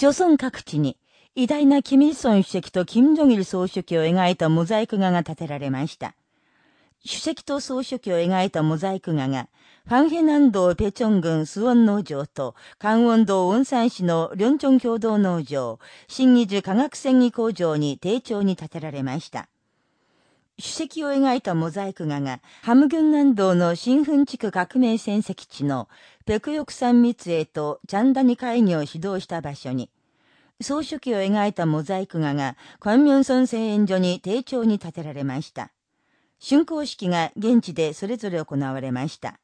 朝鮮各地に偉大なキミルソン主席と金正日総書記を描いたモザイク画が建てられました。主席と総書記を描いたモザイク画が、ファンヘ南道ペチョン郡スウォン農場と、カンウォン道ウンサン市のリョンチョン共同農場、新義樹化学繊維工場に丁重に建てられました。主席を描いたモザイク画が、ハムギョン南道の新墳地区革命戦績地のペクヨクサン密営とチャンダニ会議を指導した場所に、総書記を描いたモザイク画が、カンミョンソン製園所に丁重に建てられました。竣工式が現地でそれぞれ行われました。